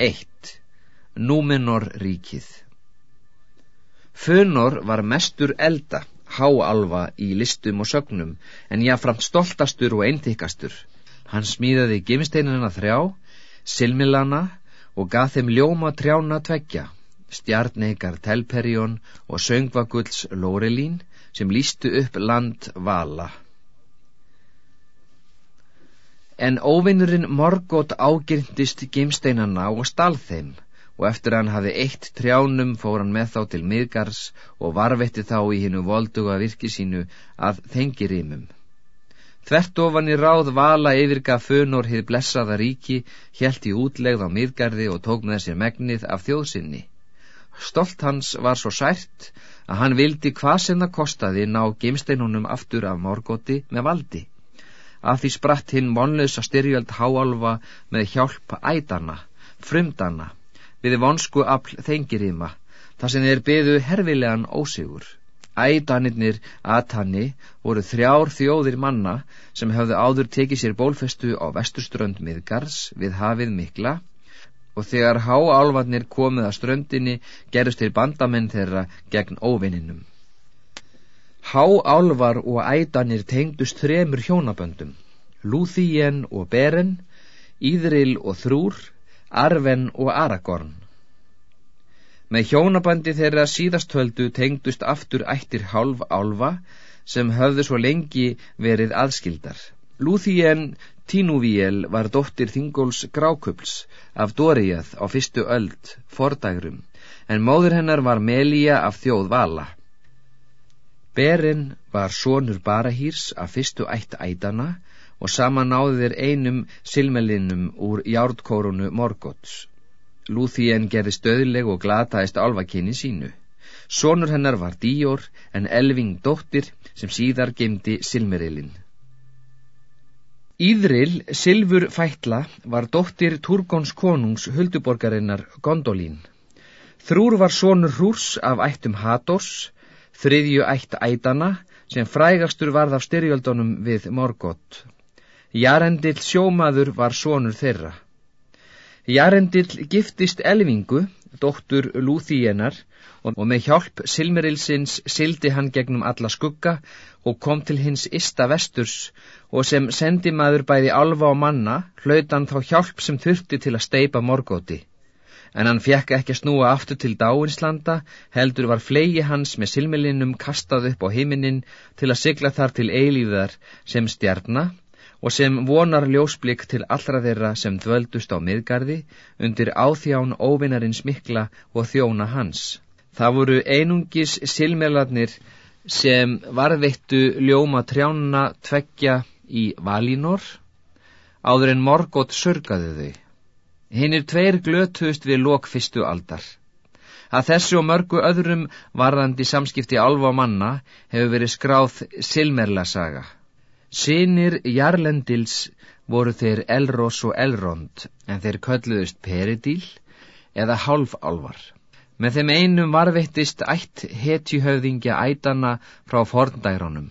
1. Númenor ríkið Fönor var mestur elda, háalva í listum og sögnum, en jáframt stoltastur og eintikastur. Hann smíðaði gimsteinina þrjá, silmilana og gað þeim ljóma trjána tveggja, stjarneikar Telperjón og söngvagulls Lórelín sem lístu upp land Vala. En óvinnurinn Morgótt ágirndist gimsteinana og stál þeim, og eftir hann hafi eitt trjánum fór hann með þá til miðgars og varvetti þá í hinnu volduga virki sínu að þengirímum. Þvert ofan í ráð vala yfirgaf fönor hið blessaða ríki, helt í útlegð á miðgarði og tók með sér megnið af þjóðsynni. Stolt hans var svo sært að hann vildi hvað sem það kostaði ná gemsteinunum aftur af morgóti með valdi. Af því spratt hinn vonlösa styrjöld háalva með hjálp ædana, frumdana, við vonsku afl þengiríma, þar sem þeir byðu herfilegan ósigur. Ædanirnir Atani voru þrjár þjóðir manna sem höfðu áður tekið sér bólfestu á vesturströnd miðgars við hafið mikla og þegar háálvarnir komið að ströndinni gerust til bandamenn þeirra gegn óvinninum. Háálvar og ædanir tengdust þremur hjónaböndum, Lúþíen og Beren, Íðril og Þrúr, Arven og Aragorn. Með hjónabandi þeirra síðastvöldu tengdust aftur ættir hálf álfa sem höfðu svo lengi verið aðskildar. Lúþíen Tínúvíel var dóttir Þingóls Grákups af Dóriðað á fyrstu öld, fordægrum, en móður hennar var Melía af þjóð Vala. Berin var sonur Barahýrs af fyrstu ætt ædana og sama náði þeir einum silmelinum úr járdkórunu Morgots. Lúþíen gerði stöðleg og glataðist álvakinni sínu. Sónur hennar var Díor en Elving dóttir sem síðar gemdi silmerilin. Íðril, Silfur Fætla, var dóttir Turgons konungs hulduborgarinnar Gondolín. Þrúr var sónur Hrúrs af ættum Hatós, þriðju ætt ætana, sem frægastur varð af styrjöldunum við Morgott. Jarendill sjómaður var sonur þeirra. Jarendill giftist Elvingu, dóttur Lúþíenar, og með hjálp Silmerilsins sildi hann gegnum alla skugga og kom til hins ista vesturs og sem sendi maður bæði alfa og manna hlautan þá hjálp sem þurfti til að steipa morgóti. En hann fekk ekki að snúa aftur til dáinslanda, heldur var flegi hans með silmelinum kastað upp á heiminin til að sigla þar til eilíðar sem stjarnar og sem vonar ljósblik til allra þeirra sem dvöldust á miðgarði undir áþján óvinarins mikla og þjóna hans. Það voru einungis silmelarnir sem varðveittu ljóma trjánuna tveggja í Valínor, áður en Morgótt sörgaðu þau. Hinn er tveir glötuðust við lok fyrstu aldar. Að þessu og mörgu öðrum varðandi samskipti alfa manna hefur verið skráð Silmerla saga. Sinir Jarlendils voru þeir Elros og Elrond en þeir kölluðust Peridíl eða Hálfálvar. Með þeim einum varvettist ætt hetjuhöfðingja ætana frá forndæronum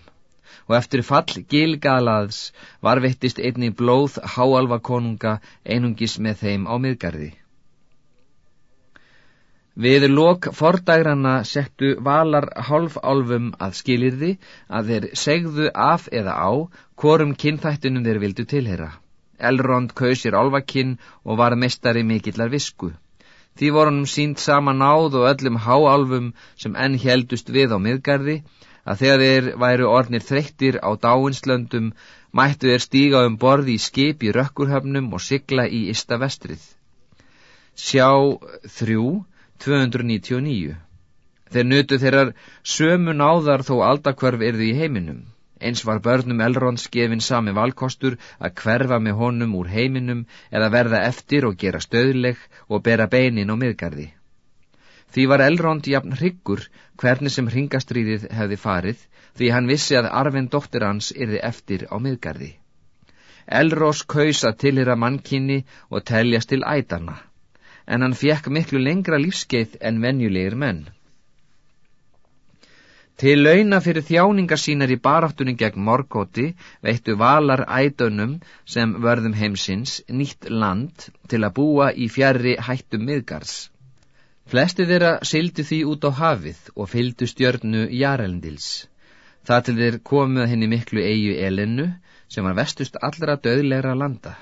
og eftir fall Gilgalaðs varvettist einni blóð háalvakonunga einungis með þeim á miðgarði. Við lok fordægrana settu valar hálfálfum að skilirði að þeir segðu af eða á hvorum kynþættunum þeir vildu tilhera. Elrond kausir álvakinn og var mestari mikillar visku. Því voru hann sínt sama náð og öllum háálfum sem enn heldust við á miðgarði að þegar þeir væru ornir þreyttir á dáinslöndum mættu þeir stíga um borði í skip í rökkurhöfnum og sigla í Ísta vestrið. Sjá þrjú 299. Þeir nutu þeirrar sömu náðar þó aldakverf erði í heiminum. Eins var börnum Elrons gefin sami valkostur að hverfa með honum úr heiminum eða verða eftir og gera stöðleg og bera beinin á miðgarði. Því var Elrond jafn hryggur hvernig sem hringastrýðið hefði farið því hann vissi að arfinn dóttir hans erði eftir á miðgarði. Elros kaus að tilhira mannkynni og teljast til ædana en hann fjekk miklu lengra lífskeið en venjulegir menn. Til launa fyrir þjáningar sínar í baráttunni gegn morgóti veittu valar ædönum sem vörðum heimsins nýtt land til að búa í fjari hættum miðgars. Flesti þeirra sildi því út á hafið og fylgdu stjörnu Jarendils. Það til þeir komuð henni miklu eigu Elenu sem var vestust allra döðlegra landa.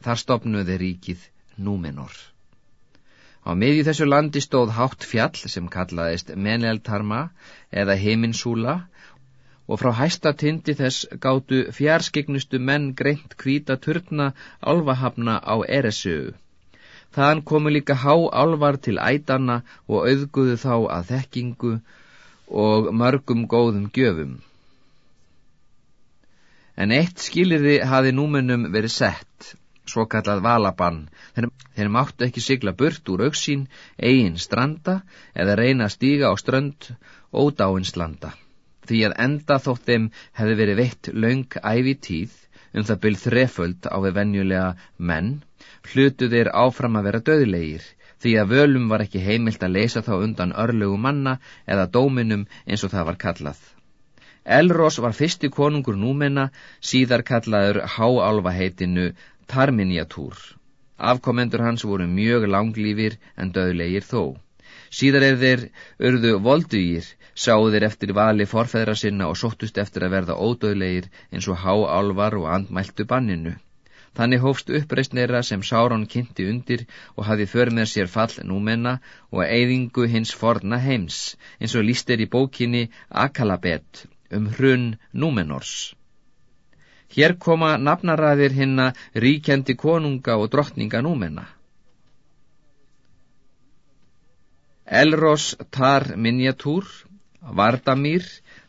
Þar stopnuði ríkið Númenor. Á miðju þessu landi stóð hátt fjall sem kallaðist Meneltarma eða Heminsúla og frá hæsta tindi þess gáttu fjarskignustu menn greint kvíta turna álvahafna á Eresöu. Þaðan komu líka há álvar til ædana og auðguðu þá að þekkingu og mörgum góðum gjöfum. En eitt skilirði hafi númennum verið sett svo kallað valabann. Þeir, máttu ekki sigla burt úr auksín, eigin stranda eða reyna að stíga á strönd ódáinslanda. Því að enda þótt þeim hefði verið veitt laung ævi tíð um það byrð þreföld á við venjulega menn, hlutu þeir áfram að vera döðlegir, því að völum var ekki heimilt að leysa þá undan örlögu manna eða dóminum eins og það var kallað. Elros var fyrsti konungur númenna, síðar kallaður háálfaheitinu Tarminjatúr. Afkomendur hans voru mjög langlýfir en döðlegir þó. Síðar er þeir örðu voldugir, sáu þeir eftir vali forfæðra sinna og sóttust eftir að verða ódöðlegir eins og háálvar og andmæltu banninu. Þannig hófst uppreist neyra sem Sáron kynnti undir og hafi för með sér fall númenna og eyðingu hins forna heims, eins og líst er í bókinni Akalabet um hrun númenors. Hér koma nafnaræðir hinna ríkjandi konunga og drottninga númenna. Elros tar Minjatúr, Vardamír,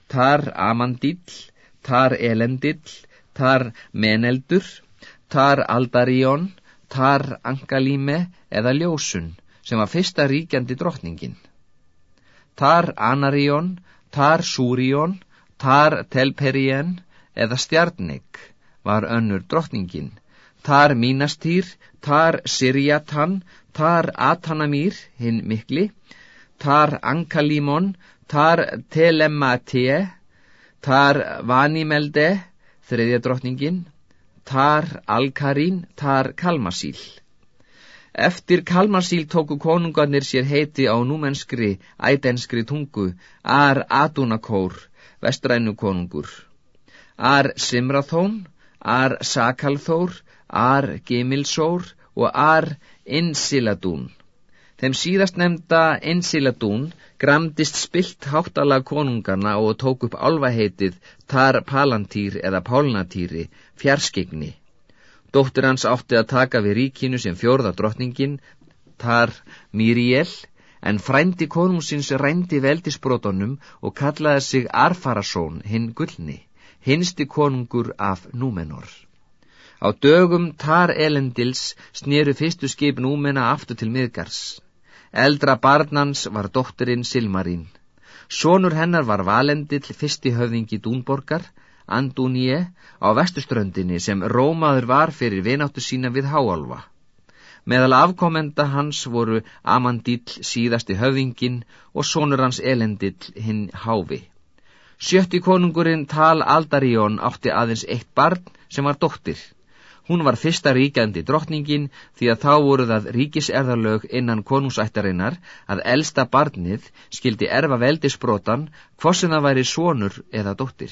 tar Amandill, tar Elendill, tar Meneldur, tar Aldaríón, tar Angalíme eða Ljósun sem var fyrsta ríkjandi drottningin. Tar Anaríón, tar Súríón, tar Telperíen, eða stjarnik var önnur drottningin, tar mínastýr, tar sirjatan, tar atanamýr, hinn mikli, tar ankalímon, tar telemate, tar vanimelde, þriðja drottningin, tar alkarín, tar kalmasíl. Eftir kalmasíl tóku konungarnir sér heiti á númenskri, ædenskri tungu, ar adunakór, vestrænu konungur. Ar Simrathón, Ar Sakalþór, Ar Gimilsór og Ar Insiladún. Þeim síðast nefnda Insiladún gramdist spilt háttala konungarna og tók upp álvaheitið Tar Palantýr eða Pálnatýri, fjarskigni. Dóttir hans átti að taka við ríkinu sem fjórða drottningin, Tar Míriel, en frændi konungsins rændi veldisbrotunum og kallaði sig Arfarasón hinn gullni hinsti konungur af Númenor. Á dögum Tar Elendils snýru fyrstu skip Númena aftur til miðgars. Eldra barnans var dótturinn Silmarín. Sónur hennar var Valendill fyrsti höfðingi Dúnborgar, Andúnie, á vestuströndinni sem Rómaður var fyrir vináttu sína við Háalva. Meðal afkomenda hans voru Amandill síðasti höfðingin og sónur hans Elendill hinn Hávi. Sjötti konungurinn Tal Aldaríón átti aðeins eitt barn sem var dóttir. Hún var fyrsta ríkjandi drottningin því að þá voru það ríkiserðarlög innan konungsættarinnar að elsta barnið skildi erfa veldisbrotan hvorsin það væri sonur eða dóttir.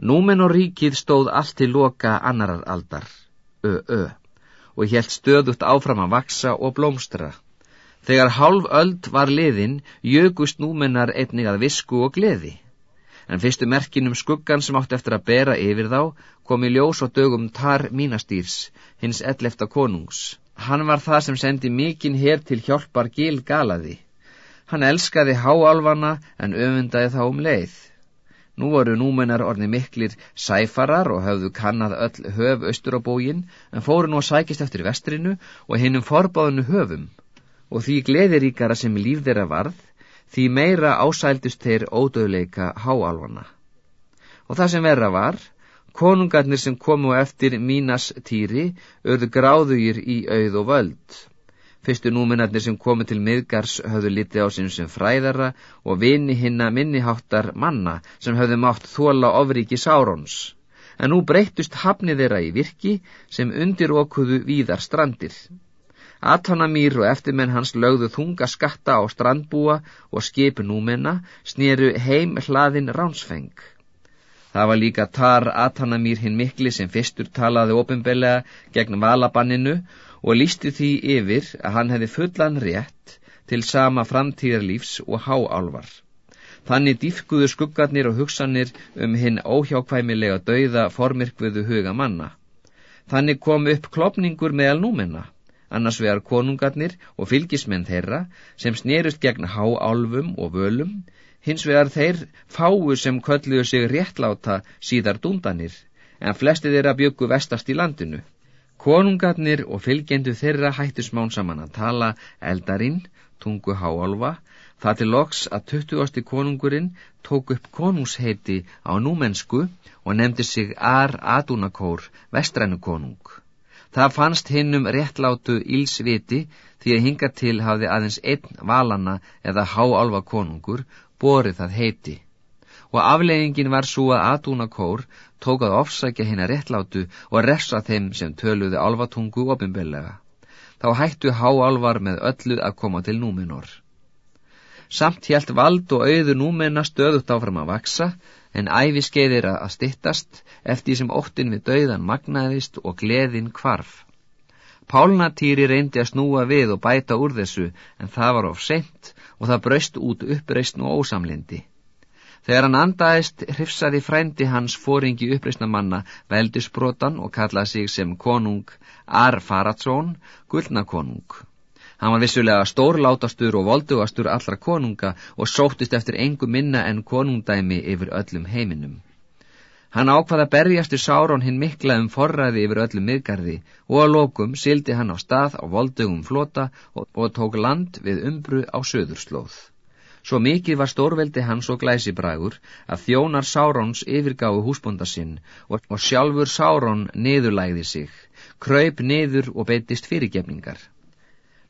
Númen og ríkið stóð allt til loka annarar aldar, ö, ö, og helt stöðut áfram að vaksa og blómstra. Þegar hálf öld var liðin, jögust númennar einnig að visku og gleði. En fyrstu merkinum skuggan sem átti eftir að bera yfir þá kom í ljós og dögum tar mínastýrs, hins ellefta konungs. Hann var það sem sendi mikinn hér til hjálpar gil galaði. Hann elskaði háálfana en öfundaði þá um leið. Nú voru númennar orni miklir sæfarar og höfðu kannad öll höf austur á bógin en fóru nú að sækist eftir vestrinu og hinnum forbáðinu höfum og því gleðiríkara sem líf þeirra varð, því meira ásældust þeir ódöðleika háalvana. Og það sem verra var, konungarnir sem komu eftir mínas týri, örðu gráðugir í auð og völd. Fyrstu núminarnir sem komu til miðgars höfðu litið á sínum sem fræðara og vini hinna minniháttar manna sem höfðu mátt þóla ofriki Sárons. En nú breyttust hafnið þeirra í virki sem undir okkuðu víðar strandir. Atanamýr og eftirmenn hans lögðu þunga skatta á strandbúa og skip númenna snýru heim hlaðin ránsfeng. Það var líka Tar Atanamýr hinn mikli sem fyrstur talaði ofinbellega gegn valabanninu og lísti því yfir að hann hefði fullan rétt til sama framtíðarlífs og háálvar. Þannig dýfkuðu skuggarnir og hugsanir um hinn óhjákvæmilega dauða formirkvuðu huga manna. Þannig kom upp klopningur meðal númenna, annars vegar konungarnir og fylgismenn þeirra sem snerust gegn háálfum og völum, hins vegar þeir fáu sem kölluðu sig réttláta síðar dúndanir, en flesti þeirra byggu vestast í landinu. Konungarnir og fylgjendu þeirra hættu smán saman að tala eldarinn, tungu háálfa, það til loks að 20. konungurinn tók upp konungsheiti á númennsku og nefndi sig Ar Adunakór, vestrænu konung. Það fannst hinnum réttlátu ílsviti því að hinga til hafði aðeins einn valana eða háálfa konungur borið það heiti og afleggingin var svo að Adunakór tók að ofsækja hinn að réttlátu og ressa þeim sem töluði alvatungu ofinbellega. Þá hættu háálvar með öllu að koma til núminor. Samt hjælt vald og auður númenna stöðut áfram að vaksa, en æfiskeiðir að stittast eftir sem óttin við dauðan magnaðist og gleðin kvarf. Pálnatýri reyndi að snúa við og bæta úr þessu, en það var of seint og það braust út uppreist og ósamlindi. Þegar hann andaðist hrifsaði frændi hans fóringi uppreysna manna veldisbrotan og kallaði sig sem konung Ar-Faradsson, gullnakonung. Hann var vissulega stórlátastur og voldugastur allra konunga og sóttist eftir engu minna en konungdæmi yfir öllum heiminum. Hann ákvaða berjastur Sáron hinn mikla um forræði yfir öllum miðgarði og að lokum sildi hann á stað á voldugum flota og, og tók land við umbru á söðurslóð. Svo mikið var stórveldi hans og glæsibrægur að þjónar Sáróns yfirgáðu húsbonda sinn og, og sjálfur Sárón niðurlægði sig, kröyp niður og beitist fyrirgefningar.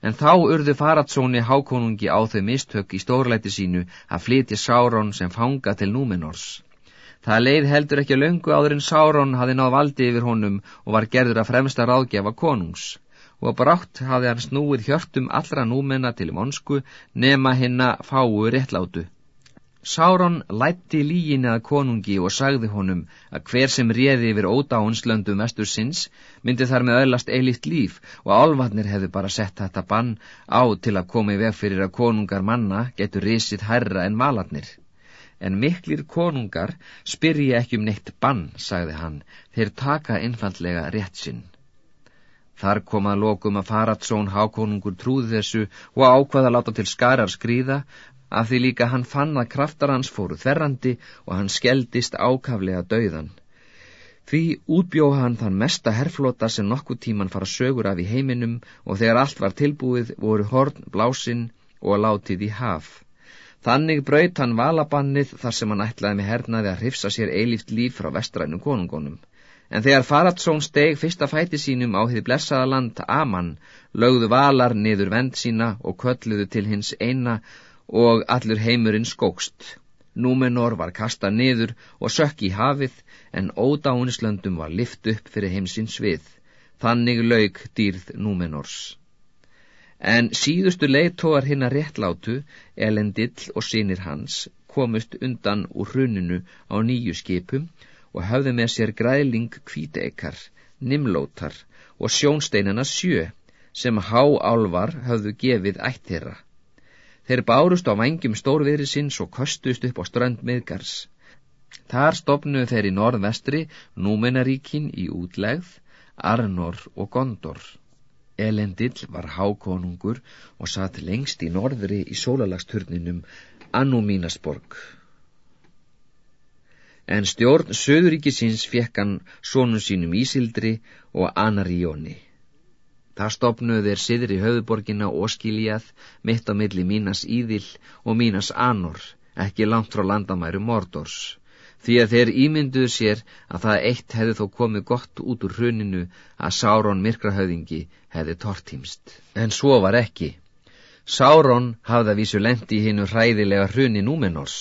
En þá urðu Faratsóni hákonungi á þau mistök í stórleiti sínu að flytja Sárón sem fanga til Númenors. Það leið heldur ekki að löngu áður en Sárón hafi náð valdi yfir honum og var gerður að fremsta ráðgefa konungs og brátt hafði hann snúið hjörtum allra númenna til monsku nema hinna fáu réttlátu. Sáron lætti líginni að konungi og sagði honum að hver sem réði yfir ódáinslöndum vestur sinns myndi þar með öðlast eilift líf og álvatnir hefði bara sett þetta bann á til að koma í veg fyrir að konungar manna getur risið herra en malatnir. En miklir konungar spyrja ekki um neitt bann, sagði hann, þeir taka einfallega rétt sinn. Þar kom að lokum að Faradsón hákonungur trúði þessu og ákvaða láta til skarar skrýða af því líka hann fann að kraftar hans fóru þerrandi og hann skeldist ákaflega dauðan. Því útbjóða hann þann mesta herflota sem nokkuð tíman fara sögur af í heiminum og þegar allt var tilbúið voru horn blásinn og látið í haf. Þannig braut hann valabannið þar sem hann ætlaði með hernaði að hrifsa sér eilíft líf frá vestrænum konungonum. En þegar Faradsson steg fyrsta fæti sínum á því blessaða land Aman, lögðu valar niður vend sína og kölluðu til hins eina og allur heimurinn skókst. Númenor var kastað niður og sökk í hafið, en ódánislöndum var lift upp fyrir heimsins við. Þannig laug dýrð Númenors. En síðustu leitóar hinn að réttlátu, Elendill og sínir hans, komust undan úr hruninu á nýju skipum og höfðu með sér græling kvíteikar, nimlótar og sjónsteinana sjö sem háálvar höfðu gefið ætt þeirra. Þeir bárust á vangjum stórviðri sinns og köstust upp á strönd miðgars. Þar stopnuðu þeir í norðvestri Númenaríkin í útlegð, Arnor og Gondor. Elendill var hákonungur og satt lengst í norðri í sólalagsturnunum Annumínasborg en stjórn söðuríkisins fekk hann sónum sínum Ísildri og Anaríóni. Það stopnuð er siðri höfuborgina Óskiljað mitt á milli Mínas Íðil og Mínas Anor, ekki langt frá landamæru Mordors. því að þeir ímynduðu sér að það eitt hefði þó komið gott út úr hruninu að Sáron myrkrahauðingi hefði tortímst. En svo var ekki. Sáron hafði að vísu lendi hinnu hræðilega hruni Númenors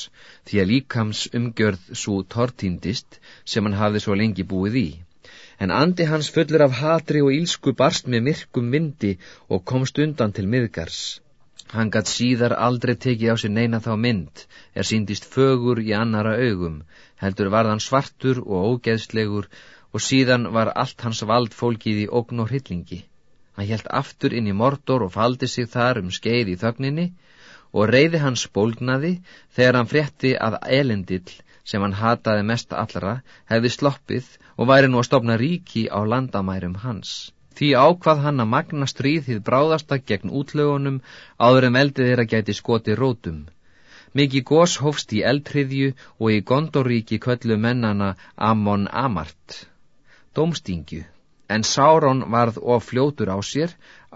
því að líkams umgjörð svo tortíndist sem hann hafði svo lengi búið í. En andi hans fullur af hatri og ílsku barst með myrkum vindi og komst undan til miðgars. Hann gatt síðar aldrei tekið á sig neina þá mynd, er síndist fögur í annara augum, heldur var hann svartur og ógeðslegur og síðan var allt hans vald fólkið í ógn og hryllingi. Hann hjælt aftur inn í mordor og faldi sig þar um skeið í þögninni og reyði hans bólgnaði þegar hann frétti að elendill sem hann hataði mest allra hefði sloppið og væri nú að stopna ríki á landamærum hans. Því ákvað hann að magna stríð þið bráðasta gegn útlögunum áður en veldið þeirra gæti skoti rótum. Mikið gós hófst í eldriðju og í Gondoríki köllu mennana Amon Amart, Dómstingju en Sáron varð of fljótur á sér,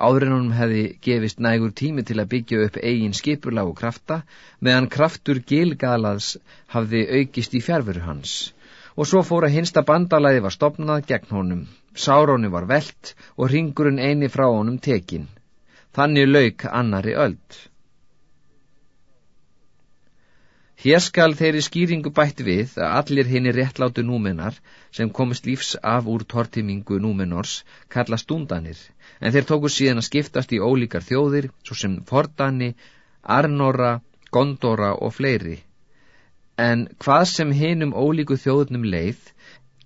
áður en honum hefði gefist nægur tími til að byggja upp eigin skipurlag og krafta, meðan kraftur Gilgalaðs hafði aukist í fjárveru hans. Og svo fór að hinsta bandalæði var stopnað gegn honum. Sárónu var veld og ringurinn eini frá honum tekin. Þannig lauk annari öld. Hér skal þeirri skýringu bætt við að allir henni réttlátu númenar sem komist lífs af úr tortimingu númenors kalla stundanir, en þeir tóku síðan að skiptast í ólíkar þjóðir, svo sem Fordani, Arnora, Gondora og fleiri. En hvað sem hinum ólíku þjóðnum leið,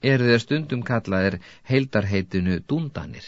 eru þeir stundum kallaðir heildarheitinu dundanir.